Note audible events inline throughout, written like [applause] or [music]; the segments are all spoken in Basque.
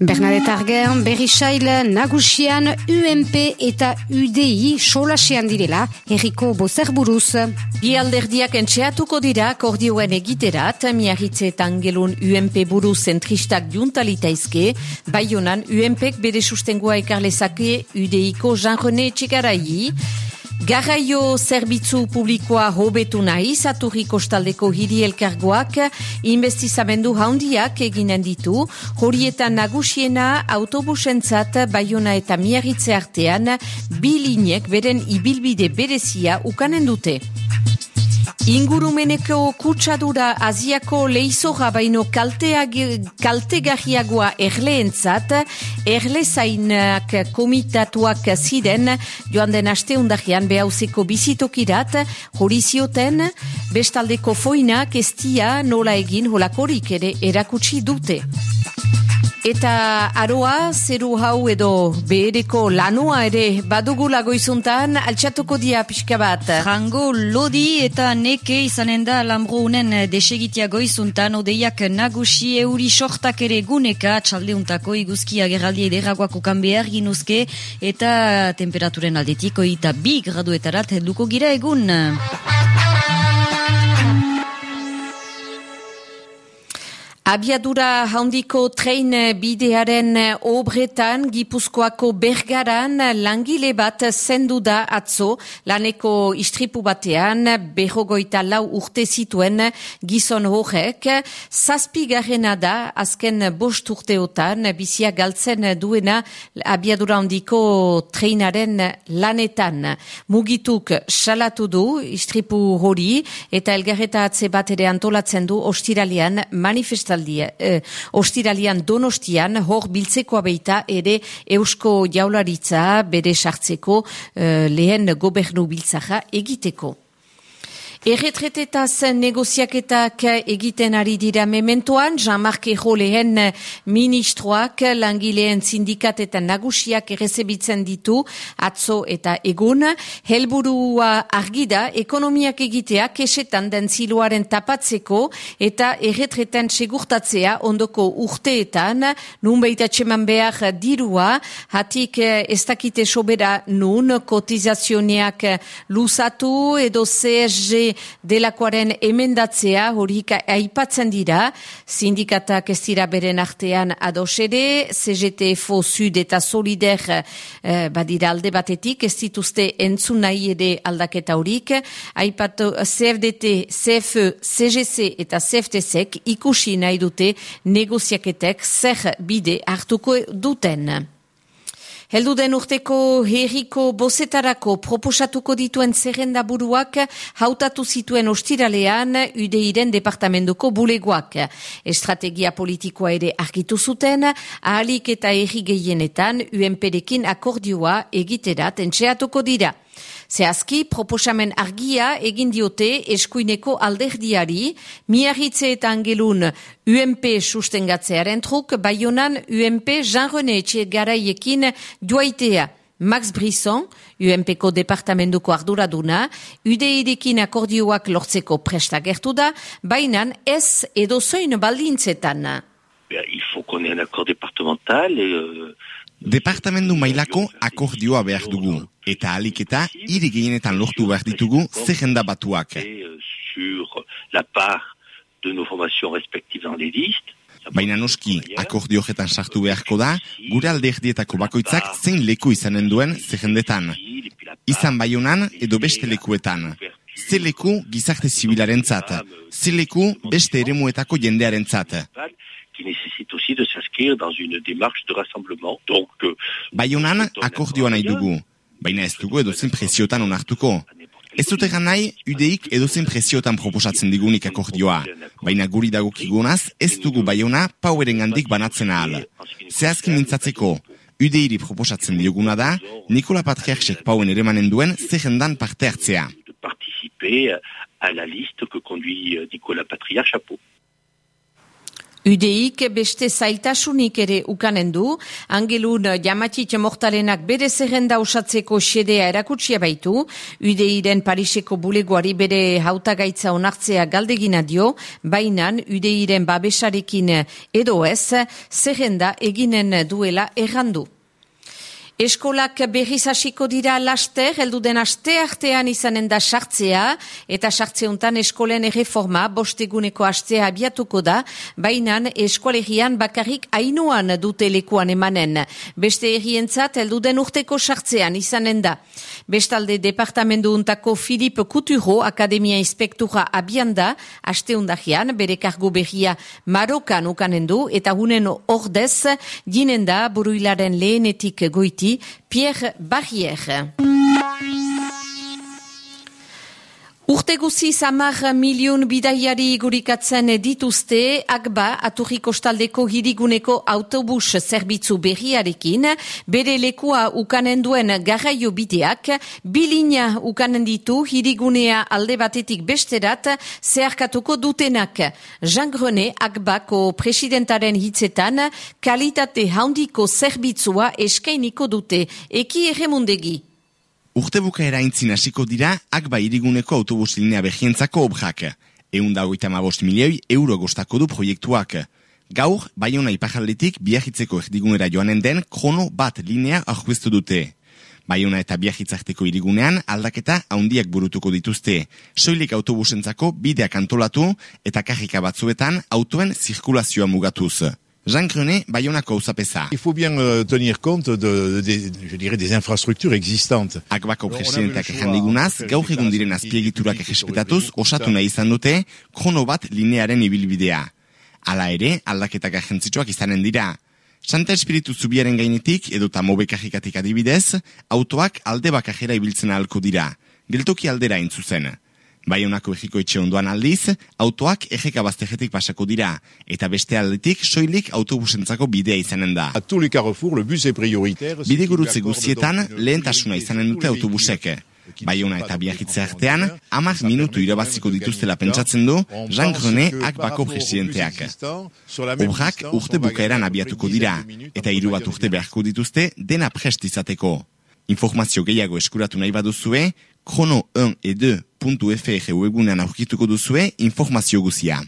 Bernadette Argen, Berrisail, Nagusian, UMP eta UDI solasean direla, herriko bozer buruz. Bi alderdiak entxeatuko dira kordioen egiterat, miarritze eta angelun UMP buruz zentristak juntalitaizke, bai honan UMPek bere sustengua ekarlezake UDI-ko Jean-René Txekarai, Garraio zerbitzu publikoa hobetu nahi, saturri kostaldeko hiri elkargoak investizamendu haundiak eginen ditu, horietan nagusiena autobusentzat baiona eta miarritze artean bilinek beren ibilbide berezia ukanen dute. Ingurumeneko kutsadura aziako leizora baino kaltegarriagoa erleentzat, erlezainak komitatuak ziren. Joan den aste undahian behauzeko bizitokirat, horizioten bestaldeko foinak estia nola egin holakorik ere erakutsi dute. Eta aroa, zeru hau edo behereko lanua ere badugula goizuntan, altxatuko dia pixka bat. Jango lodi eta neke izanen da lambro unen desegitia goizuntan, odeiak nagusi euri sortak ere guneka, txaldeuntako iguzkia geraldi ederagoako behar ginuzke, eta temperaturen aldetiko eta bi graduetarat duko gira egun. Abiadura handiko trein bidearen obretan Gipuzkoako bergaran langile bat zendu da atzo laneko istripu batean berrogoita lau urte zituen gizon horrek. Zazpi garrena da azken bost urteotan bizia galtzen duena abiadura handiko treinaren lanetan. Mugituk salatu du istripu hori eta elgarreta atze bat ere antolatzen du ostiralian manifestal eh, ostiralian donostian hor biltzeko abeita ere eusko jaularitza bere sartzeko eh, lehen gobernu biltzaja egiteko. Erretretetaz negoziaketak egiten ari dira mementoan, Jean-Marc lehen ministroak langileen sindikat eta nagusiak errezebitzen ditu, atzo eta egun. Helburua argida, ekonomiak egitea kesetan den ziloaren tapatzeko eta erretreten segurtatzea ondoko urteetan, nun txeman behar dirua, hatik ez dakite sobera nun, kotizazioneak lusatu edo CSG delakoaren emendatzea horik aipatzen dira, sindikatak ez dira beren artean adosere, CGTFO Sud eta Solider eh, badira alde batetik, ez dituzte entzun nahi ere aldaketa horik, aipatu CFDT, CFE, CGC eta CFTSek ikusi nahi dute negoziaketek zer bide hartuko duten. Heldu den urteko herriko bozetarako proposatuko dituen zerrenda buruak hautatu zituen ostiralean UDIren departamentuko bulegoak. Estrategia politikoa ere argitu zuten, ahalik eta erri gehienetan UNPDekin akordioa egiterat entxeatuko dira. Zehazki, proposamen argia egin diote eskuineko alderdiari, miarritze eta UMP sustengatzearen truk, baionan UMP Jean-René garaiekin duaitea. Max Brisson, UMPko departamentuko arduraduna, UDI-dekin akordioak lortzeko prestagertu da, bainan ez edo zoin baldintzetan. Il faut qu'on ait un accord départemental et... Euh... Departamentu mailako akordioa behar dugu, eta alik eta hiri gehienetan lortu behar ditugu zehenda batuak. Baina noski, akordio jetan sartu beharko da, gure alde erdietako bakoitzak zein leku izanen duen zehendetan. Izan baionan edo beste lekuetan. Ze leku gizarte zibilaren zat. Ze leku beste eremuetako jendearen zat qui nécessite s'inscrire dans une démarche de rassemblement. Donc, euh, Baionan akordioa nahi dugu, baina ez dugu edozen presiotan onartuko. Ez dut egan nahi, udeik edozen presiotan proposatzen digunik akordioa, baina guri dagokigunaz ez dugu baiona paueren gandik banatzen ahal. Zehazkin mintzatzeko, udeiri proposatzen dioguna da, Nikola Patriarchek pauen ere manen duen zehendan parte hartzea. Participer à la liste que conduit Nicolas Patriarche Chapeau. Udeik beste zailtasunik ere ukanen du, angelun jamatit mortalenak bere zerrenda osatzeko xedea erakutsia baitu, Udeiren Pariseko bulegoari bere hautagaitza onartzea galdegina dio, bainan Udeiren babesarekin edo ez, zerrenda eginen duela errandu. Eskolak berriz hasiko dira laster, heldu den aste artean izanen da sartzea, eta sartzeuntan eskolen erreforma bosteguneko astea abiatuko da, bainan eskolegian bakarrik ainuan dute lekuan emanen. Beste errientzat heldu den urteko sartzean izanen da. Bestalde departamendu untako Filip Kuturo Akademia Inspektura abian da, aste undahian, bere kargo berria Marokan ukanen du, eta hunen ordez, ginen da buruilaren lehenetik goiti, Pierre Barrière. Urte guzi samar milion bidaiari gurikatzen dituzte, akba aturri kostaldeko hiriguneko autobus zerbitzu berriarekin, bere lekua ukanen duen garraio bideak, bilina ukanen ditu hirigunea alde batetik besterat zeharkatuko dutenak. Jean Grenet akbako presidentaren hitzetan, kalitate handiko zerbitzua eskainiko dute, eki erremundegi. Urte bukaera intzin hasiko dira, akba iriguneko autobus linea behientzako obrak. Egun dago bost milioi euro gostako du proiektuak. Gaur, baiona ipajaldetik biahitzeko erdigunera joanen den krono bat linea ahuestu dute. Baiona eta biahitzarteko irigunean aldaketa haundiak burutuko dituzte. Soilik autobusentzako bideak antolatu eta karrika batzuetan autoen zirkulazioa mugatuz. Jean Grenet, Bayonako Uzapesa. Il faut bien euh, tenir compte de, de, je dirais, des infrastructures existantes. Akbako presidentak jandigunaz, gaur egun diren azpiegiturak egespetatuz, osatu nahi izan dute, krono bat linearen ibilbidea. Hala ere, aldaketak agentzitsuak izanen dira. Santa Espiritu Zubiaren gainetik, edo tamobekajikatik adibidez, autoak alde bakajera ibiltzen ahalko dira. Geltoki aldera intzuzen. Baionako egiko etxe ondoan aldiz, autoak egeka baztegetik pasako dira, eta beste aldetik soilik autobusentzako bidea izanen da. Bide gurutze guztietan lehentasuna izanen dute autobusek. Baiona eta biakitze artean, amak minutu irabaziko dituztela pentsatzen du Jean Grenet akbako presidenteak. Obrak urte bukaeran abiatuko dira, eta hiru bat urte beharko dituzte dena prestizateko. Informazio gehiago eskuratu nahi baduzue, chrono1 et 2.fr webunean aurkituko duzue informazio guzia.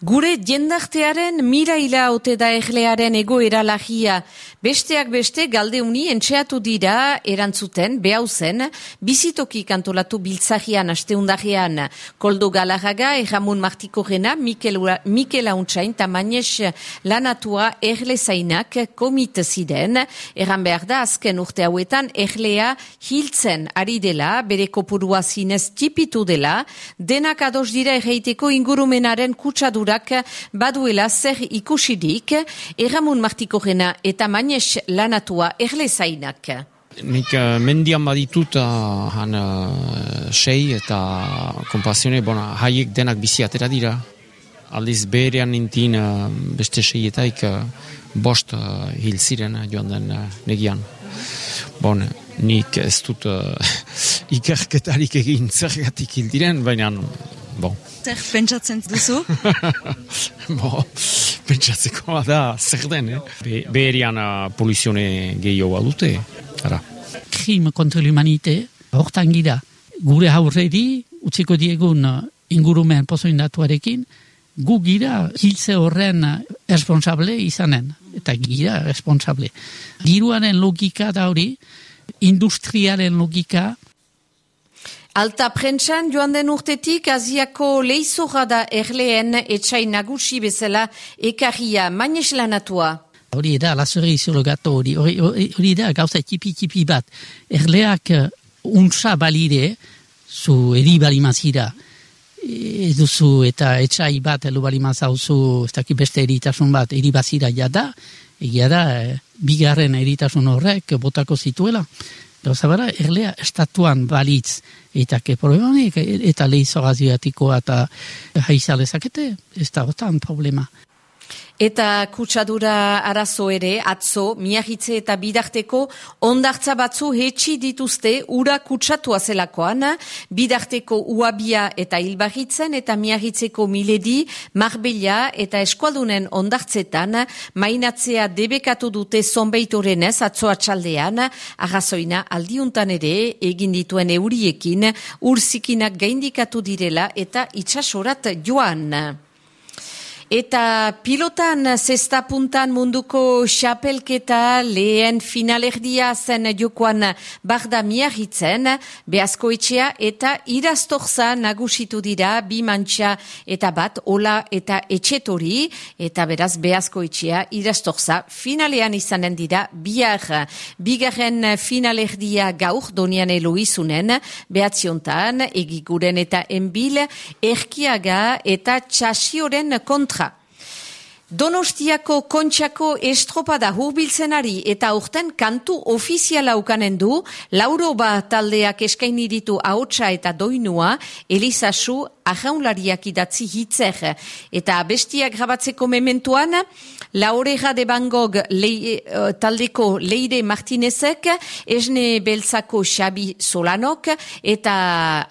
Gure jendartearen miraila ote da eglearen egoera lagia. Besteak beste galdeuni entxeatu dira erantzuten, behau zen, bizitoki kantolatu biltzahian asteundahian. Koldo Galarraga, Erramun Martiko Rena, Mikel, Mikel Auntsain, Tamanes Lanatua erle zainak komit ziren. Erran behar da, azken urte hauetan, erlea hiltzen ari dela, bere kopurua zinez tipitu dela, denak ados dira erreiteko ingurumenaren kutsadura kulturak baduela zer ikusidik, erramun martikorena eta mainez lanatua erle zainak. Nik uh, mendian baditut uh, han uh, sei eta kompazione, bona, haiek denak bizi atera dira. Aldiz berean nintin uh, beste seietaik uh, bost uh, hil ziren joan den uh, negian. Bon, nik ez dut uh, [laughs] ikerketarik egin zergatik hil diren, baina bon. Zer pentsatzen duzu? Bo, pentsatzeko da, zer den, eh? Be, beherian uh, polizione gehiago dute, ara. Krim kontra l'humanite, hortan gira, gure haurreri, utziko diegun ingurumen pozoindatuarekin, gu gira hilze horren responsable izanen, eta gira responsable. Giruaren logika da hori, industrialen logika, Alta prentsan joan den urtetik aziako leizora da erleen etxai nagusi bezala ekarria mainez lanatua. Hori da, lasore izolo gato hori, hori da, gauza tipi-tipi bat. Erleak uh, untsa balire, zu eri balimazira, ez duzu eta etxai bat elu balimazauzu, ez dakit beste eritasun bat, eri bazira jada, egia da, eh, bigarren eritasun horrek botako zituela. Gauza bara, erlea estatuan balitz eta ke problemanik, eta lehizo gaziatikoa eta haizalezakete, ez da otan problema. Eta kutsadura arazo ere, atzo, miagitze eta bidarteko ondartza batzu hetxi dituzte ura kutsatua zelakoan, bidarteko uabia eta hilbagitzen eta miagitzeko miledi, marbella eta eskualdunen ondartzetan, mainatzea debekatu dute zonbeitorenez atzoa txaldean, arrazoina aldiuntan ere egin dituen euriekin, urzikinak gaindikatu direla eta itxasorat joan. Eta pilotan zesta puntan munduko xapelketa lehen finalerdia zen jokoan barda miagitzen, behazkoetxea eta iraztorza nagusitu dira bi mantxa eta bat ola eta etxetori, eta beraz behazkoetxea iraztorza finalean izanen dira biar. Bigarren finalerdia gaur donian eloizunen, behatziontan, egiguren eta enbil, erkiaga eta txasioren kontra. Donostiako kontxako estropada hurbiltzenari eta aurten kantu ofiziala ukanen du, lauro ba taldeak eskaini ditu ahotsa eta doinua, Elizasu ahaunlariak idatzi hitzer. Eta bestiak grabatzeko mementuan, Laureja de Bangog lei, uh, taldeko Leire Martinezek, esne beltzako Xabi Solanok, eta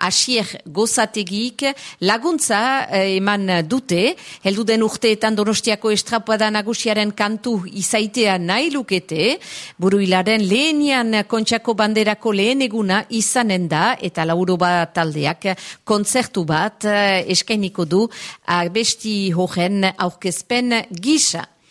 Asier Gozategik laguntza uh, eman dute, heldu den urteetan donostiako estrapada nagusiaren kantu izaitea nahi lukete, buruilaren lehenian kontxako banderako lehen eguna izanen da, eta lauro bat taldeak kontzertu bat uh, eskainiko du, abesti hojen aurkezpen gisa.